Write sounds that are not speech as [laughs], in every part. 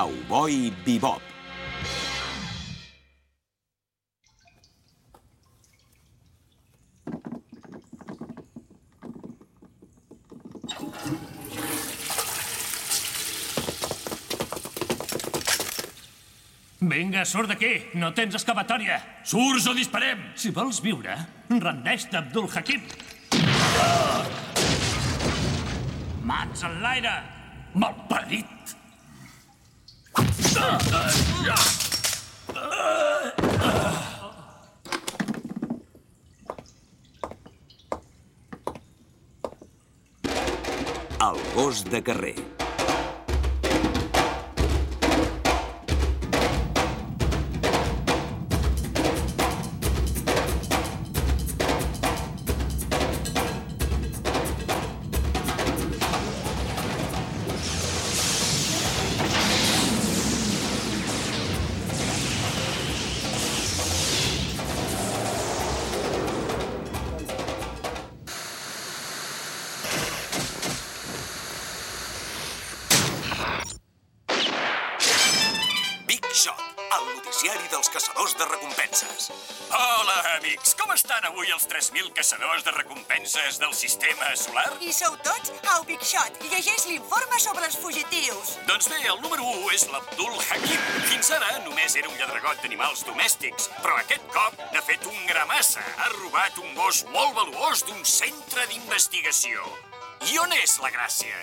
Cowboy Bebop. Vinga, surt d'aquí. No tens escavatòria. Surts o disparem! Si vols viure, rendeix-te, Abdul Hakim. Mans en l'aire. Malparit! El gos de carrer. Amics! Com estan avui els 3.000 caçadors de recompenses del sistema solar? I sou tots au Big Shot. Llegeix l'informe sobre els fugitius. Doncs bé, el número 1 és l'Abdul Hakim. Fins ara només era un lladregot d'animals domèstics, però aquest cop n'ha fet un gramassa. Ha robat un gos molt valuós d'un centre d'investigació. I on és la gràcia?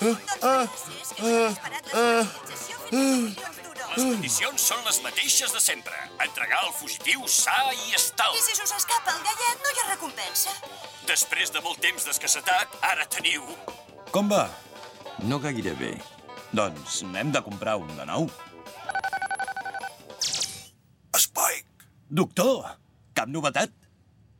Doncs gràcies, que s'ha disparat la civilització fins a milions d'euros. Les condicions són les mateixes de sempre. Entregar el fugitiu sa i estal. I si s'us escapa el gallet, no hi ha recompensa. Després de molt temps d'escassetat, ara teniu... Com va? No gaire bé. Doncs n'hem de comprar un de nou. Spike, Doctor, cap novetat?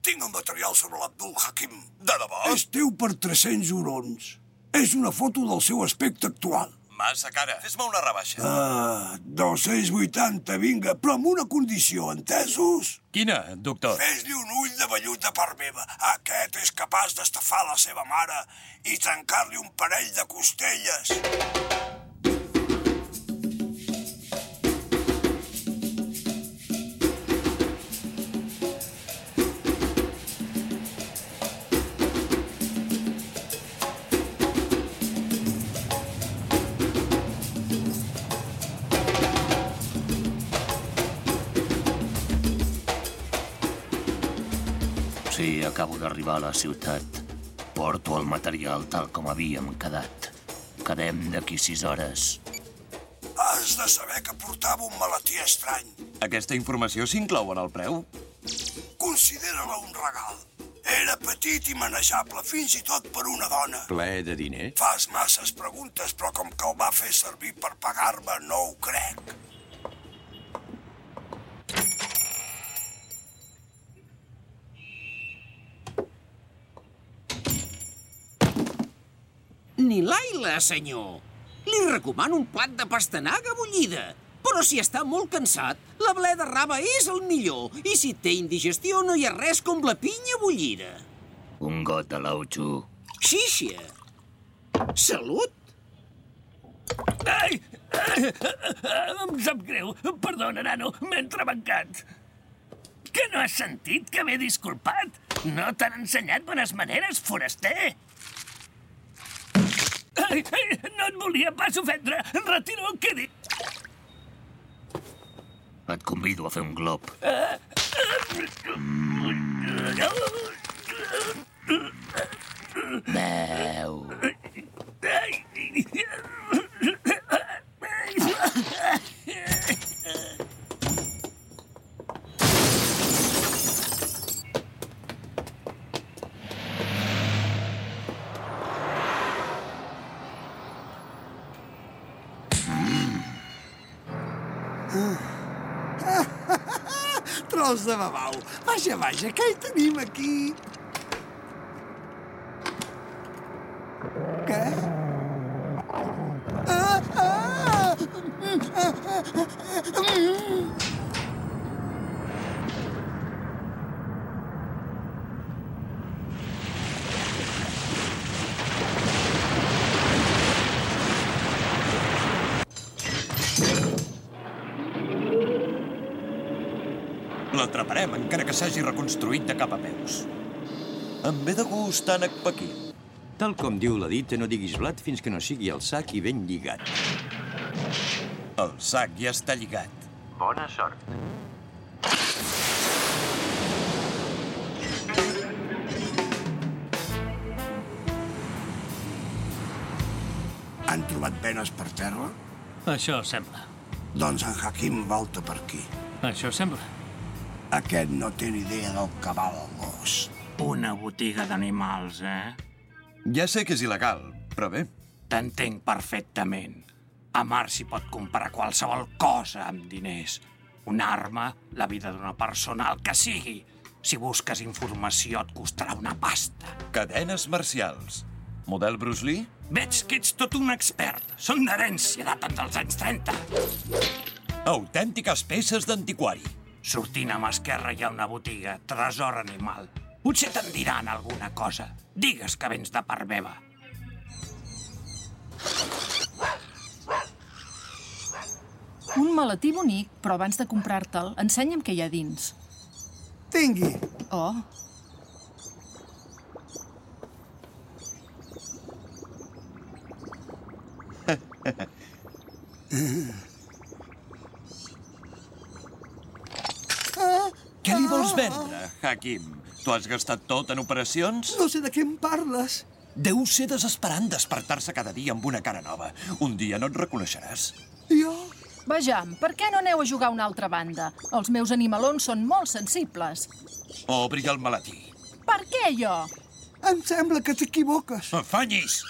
tinc el material sobre l'Abdul Hakim. De debò? És teu per 300 eurons. És una foto del seu aspecte actual. Massa cara. Fes-me una rebaixa. Ah, 280, vinga, però amb una condició, entesos? Quina, doctor? Fes-li un ull de vellut de part meva. Aquest és capaç d'estafar la seva mare i trencar-li un parell de costelles. Sí, acabo d'arribar a la ciutat. Porto el material tal com havíem quedat. Quedem d'aquí sis hores. Has de saber que portava un maletí estrany. Aquesta informació s'inclou en el preu? Considera-la un regal. Era petit i manejable, fins i tot per una dona. Ple de diner? Fas masses preguntes, però com que el va fer servir per pagar-me, no ho crec. Ni l'aila, senyor. Li recomano un plat de pastanaga bullida. Però si està molt cansat, la bleda raba és el millor. I si té indigestió, no hi ha res com la pinya bullida. Un got de l'auxo. Xíxia. Salut! Ai, Em sap greu. Perdona, nano, m'he entrebancat. Que no has sentit que m'he disculpat? No t'han ensenyat bones maneres, foraster? No et volia pas ofendre. Retiro el que he dit. Et convido a fer un glob. Beu. Tros de babau. Vaja, vaja, què hi tenim aquí? Què? Ah, ah! L'atraparem, encara que s'hagi reconstruït de cap a peus. Em ve de gust ànec pequí. Tal com diu la dita, no diguis blat fins que no sigui el sac i ben lligat. El sac ja està lligat. Bona sort. Han trobat penes per terra? Això sembla. Doncs en Hakim volta per aquí. Això sembla. Aquest no té ni idea del que val el gos. Una botiga d'animals, eh? Ja sé que és il·legal, però bé. T'entenc perfectament. A Mar s'hi pot comprar qualsevol cosa amb diners. Una arma, la vida d'una persona, el que sigui. Si busques informació et costarà una pasta. Cadenes marcials. Model Bruce Lee? Veig que ets tot un expert. Són d'herència, daten dels anys 30. Autèntiques peces d'antiquari. Sortint a mà esquerra hi ha una botiga, tresor animal. Potser te'n diran alguna cosa. Digues que vens de part meva. Un maletí bonic, però abans de comprar-te'l, ensenya'm què hi ha dins. Tingui. Oh, Què [laughs] vols vendre, Hakim? Tu has gastat tot en operacions? No sé de què em parles. Deu ser desesperant despertar-se cada dia amb una cara nova. Un dia no et reconeixeràs. Jo? vejam, per què no aneu a jugar a una altra banda? Els meus animalons són molt sensibles. Obri el maletí. Per què jo? Em sembla que t'equivoques. [laughs] Afanyis!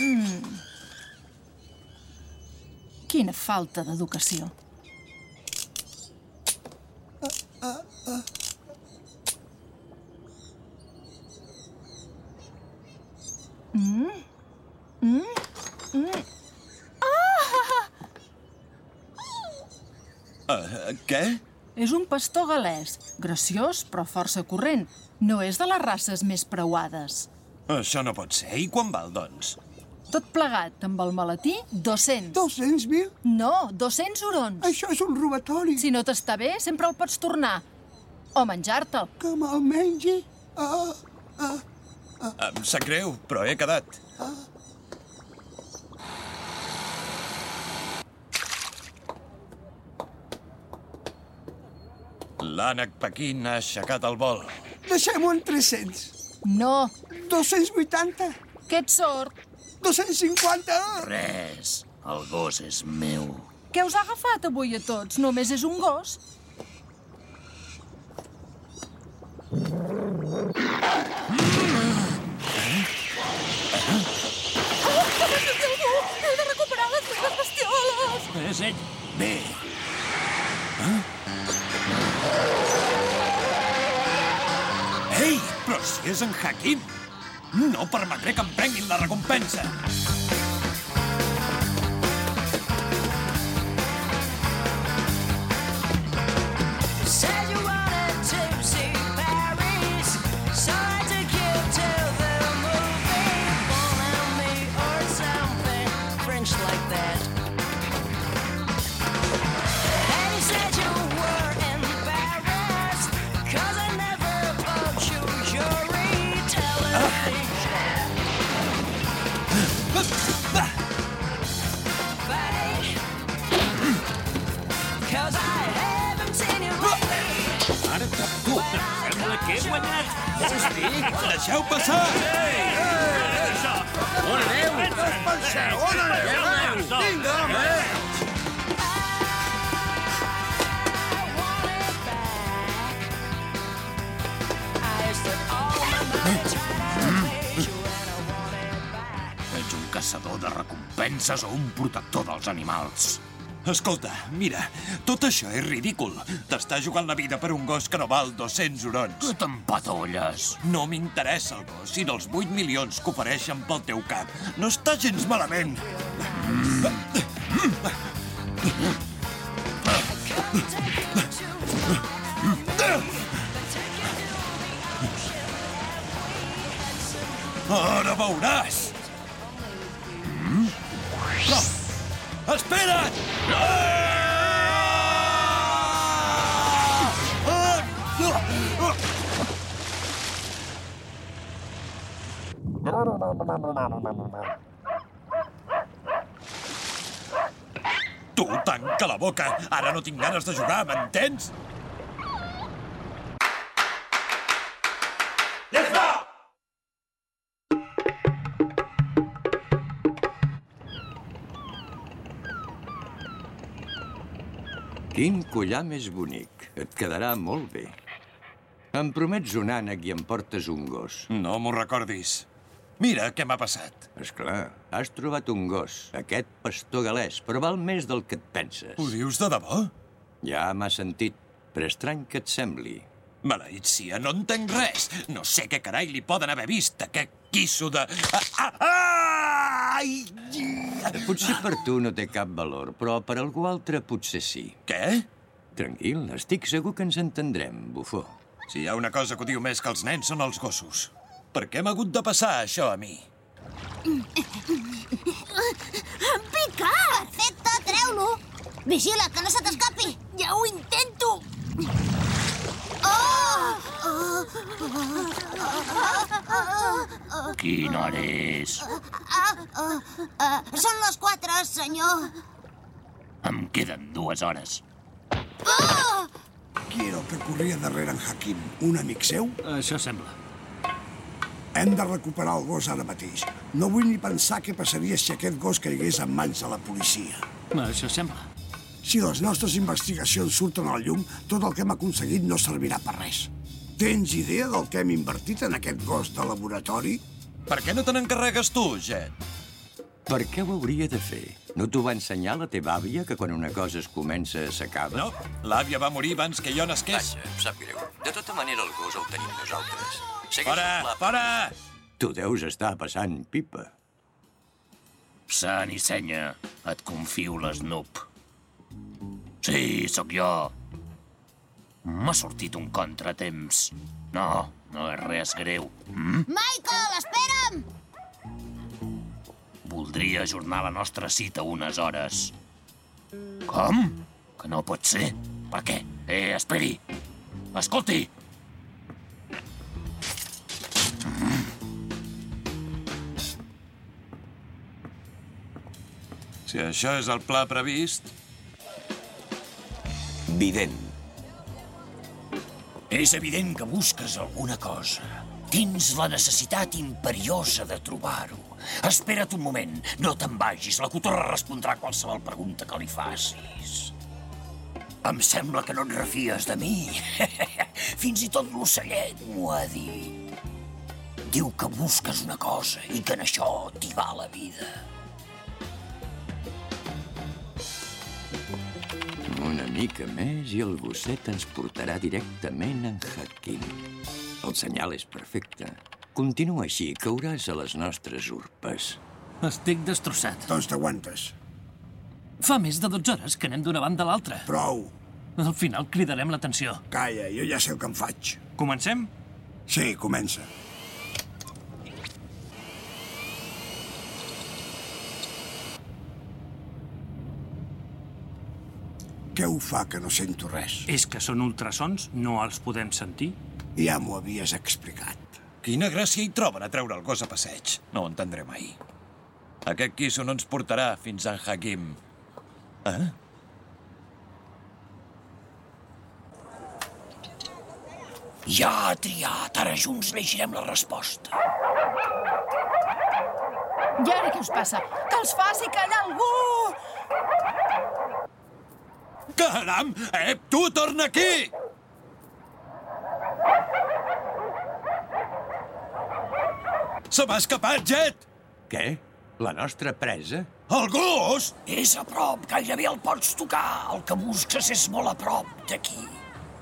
Mm. Quina falta d'educació. Ah, ah. Mm? Mm? Mm? Ah! Uh, què? És un pastor galès, graciós però força corrent. No és de les races més preuades. Això no pot ser. I quan val, doncs? Tot plegat, amb el maletí, 200. 200 mil? No, 200 urons. Això és un robatori. Si no t'està bé, sempre el pots tornar. O menjar-te'l. Que me'l mengi? Ah, ah, ah. Em sap greu, però he quedat. Ah. L'ànec Pequín ha aixecat el vol. Deixem-ho en 300. No. 280. Que ets sord. 250. Res. El gos és meu. Què us ha agafat avui a tots? Només és un gos. He de recuperar! És ell. Bé. Eh? Ei, però si és en Hakim! No permetré que em prenguin la recompensa! Que he guanyat. Dir? Deixeu passar! On aneu? Què us penseu? On aneu? Vinga, home! Ets un caçador de recompenses o un protector dels animals? Escolta, mira, tot això és ridícul. T'està jugant la vida per un gos que no val 200 urons. Que t'empatolles? No m'interessa el gos, sinó els 8 milions que ofereixen pel teu cap. No està gens malament. Ara veuràs! Espera't! Tu, tanca la boca! Ara no tinc ganes de jugar, m'entens? Quin collar més bonic. Et quedarà molt bé. Em promets un ànec i em portes un gos. No m'ho recordis. Mira què m'ha passat. És clar, has trobat un gos, aquest pastor galès, però val més del que et penses. Ho dius de debò? Ja m'ha sentit, però estrany que et sembli. Maleït sia, no entenc res. No sé què carai li poden haver vist, aquest quisso de... Ah, ah, ah! Ai! Potser per tu no té cap valor, però per algú altre potser sí. Què? Tranquil, estic segur que ens entendrem, bufó. Si hi ha una cosa que ho diu més que els nens són els gossos. Per què m'ha hagut de passar això a mi? Pica! Perfecte, treu-lo! Vigila, que no se t'escapi! Ja ho intento! Quina hora és? Són les quatre, senyor. Em queden dues hores. Qui era el que corria darrere en Hakim? Un amic seu? Això sembla. Hem de recuperar el gos ara mateix. No vull ni pensar què passaria si aquest gos caigués en mans de la policia. Això sembla. Si les nostres investigacions surten a la llum, tot el que hem aconseguit no servirà per res. Tens idea del que hem invertit en aquest gos de laboratori? Per què no te n'encarregues tu, Jet? Per què ho hauria de fer? No t'ho va ensenyar la teva àvia, que quan una cosa es comença, s'acaba? No, l'àvia va morir abans que jo nasqués. Vaja, em sap greu. De tota manera, el gos el tenim nosaltres. Segueix Fora, pla. fora! Tu deus estar passant pipa. Sant i senya, et confio l'Snoop. Sí, sóc jo. M'ha sortit un contratemps. No, no és res greu. Mm? Michael, espera'm! Voldria ajornar la nostra cita unes hores. Com? Que no pot ser? Per què? Eh, esperi. Escolti! Si això és el pla previst... Vident. És evident que busques alguna cosa. Tens la necessitat imperiosa de trobar-ho. Espera't un moment, no te'n vagis. La cotorra respondrà a qualsevol pregunta que li facis. Em sembla que no et refies de mi. [laughs] Fins i tot l'ocellet m'ho ha dit. Diu que busques una cosa i que en això t'hi va la vida. Mica més i el gosset ens portarà directament en Hakim. El senyal és perfecte. Continua així, cauràs a les nostres urpes. Estic destrossat. Doncs t'aguantes. Fa més de 12 hores que anem d'una banda a l'altra. Prou. Al final cridarem l'atenció. Calla, jo ja sé el que em faig. Comencem? Sí, comença. Què ho fa que no sento res? És que són ultrasons, no els podem sentir. Ja m'ho havies explicat. Quina gràcia hi troben a treure el gos a passeig. No ho entendré mai. Aquest quiso no ens portarà fins a en Hakim. Eh? Ja ha triat. Ara junts llegirem la resposta. I ara què us passa? Que els faci callar algú! Caram! Eh, tu torna aquí! Se m'ha escapat, Jet! Què? La nostra presa? El gos! És a prop, gairebé el pots tocar. El que busques és molt a prop d'aquí.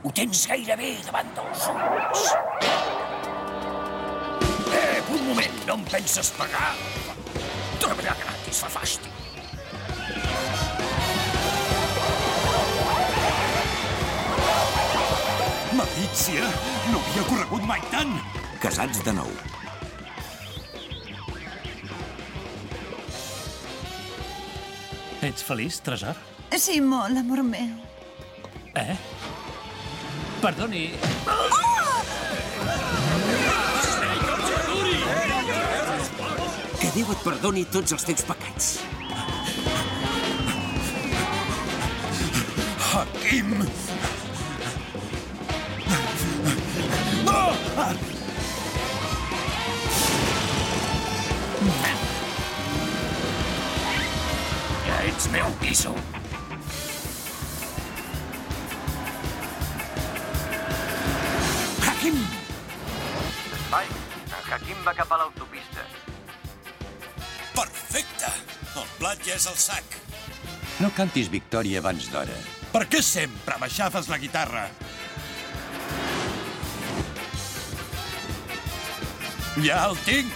Ho tens gairebé davant dels ulls. Eh, un moment, no em penses pagar? Treballar gratis fa fàstic. Malícia! No havia corregut mai tant! Casats de nou. Ets feliç, tresor? Sí, molt, amor meu. Eh? Perdoni, Que Déu et perdoni tots els teus pecats. Hakim! Ja ets meu, Guiso. Hakim! Vai, en Hakim va cap a l'autopista. Perfecte! El plat ja és al sac. No cantis victòria abans d'hora. Per què sempre m'aixafes la guitarra? Ja el tinc!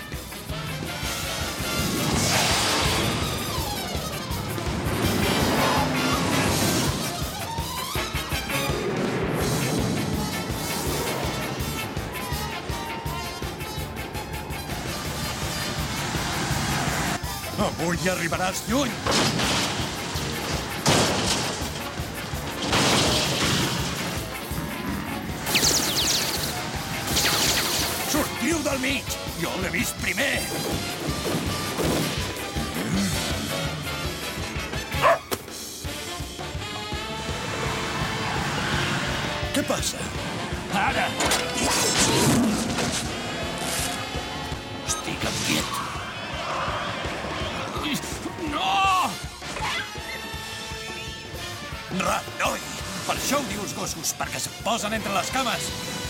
Avui arribaràs lluny! Jo l'he vist primer! Què passa? Ara! Estic quiet. No! Rat, noi! Per això ho dius gossos, perquè se't posen entre les cames!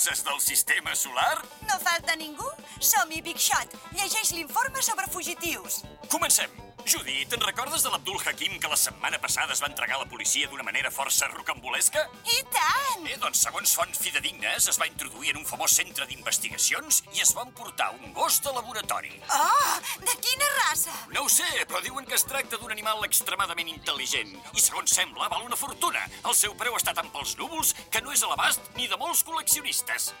Recompenses del sistema solar? No falta ningú? Som-hi, Big Shot. Llegeix l'informe sobre fugitius. Comencem. Judy, te'n recordes de l'Abdul Hakim que la setmana passada es va entregar a la policia d'una manera força rocambolesca? I tant! Eh, doncs, segons fonts fidedignes, es va introduir en un famós centre d'investigacions i es va emportar un gos de laboratori. Oh, de quina raça? No ho sé, però diuen que es tracta d'un animal extremadament intel·ligent i, segons sembla, val una fortuna. El seu preu està tan pels núvols que no és a l'abast ni de molts col·leccionistes.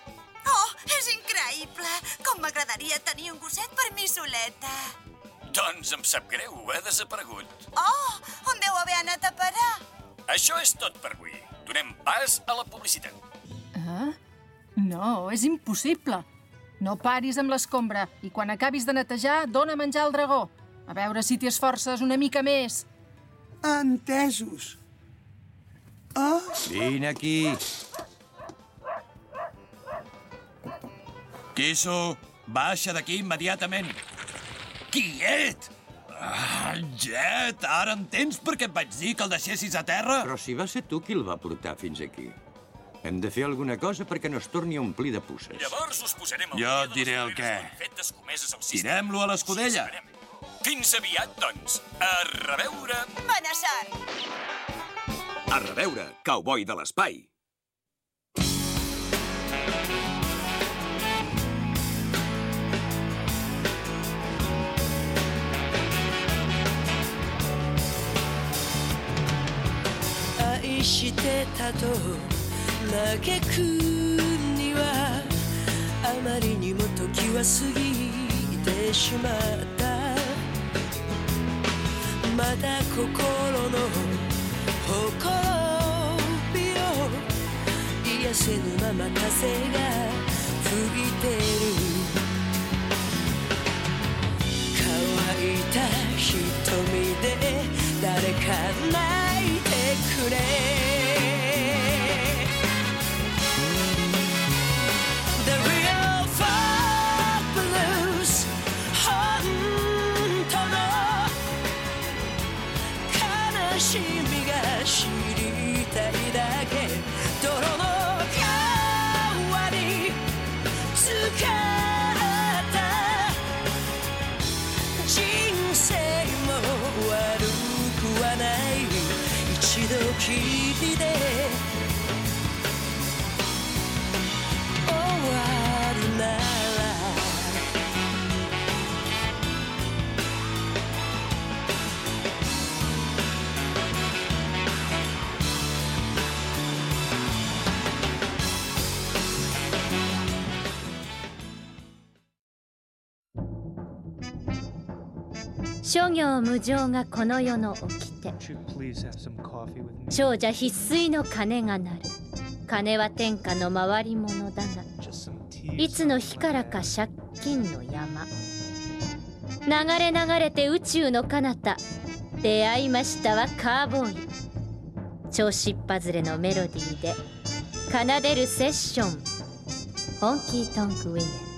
Oh, és increïble! Com m'agradaria tenir un gosset per mi soleta. Doncs em sap greu, ha desaparegut. Oh, on deu haver anat a parar? Això és tot per avui. Donem pas a la publicitat. Ah? No, és impossible. No paris amb l'escombra i quan acabis de netejar, dona menjar al dragó. A veure si t'hi esforces una mica més. Entesos. Ah, Vine aquí. Quiso, baixa d'aquí immediatament. Quiet! Ah, Jet, ara entens per què et vaig dir que el deixessis a terra? Però si va ser tu qui el va portar fins aquí. Hem de fer alguna cosa perquè no es torni a omplir de pusses. Llavors us posarem al Jo dia et de diré el què. al sistema. Tirem-lo a l'escudella. Fins aviat, doncs. A reveure. Bona sort! A reveure, cowboy de l'espai. てたと嘆くにはあまりにも時は過ぎてしまった。また心のほころびを癒せぬまま風が吹いてる。乾いた瞳で誰か泣諸行無常がこの世の掟.長者必須の鐘が鳴る。金は天下の回り物だがいつの日からか借金の山。流れ流れて宇宙の彼方。出会いましたはカーボーイ。調子っ外れのメロディーで奏でるセッション。ホンキートンクウィメン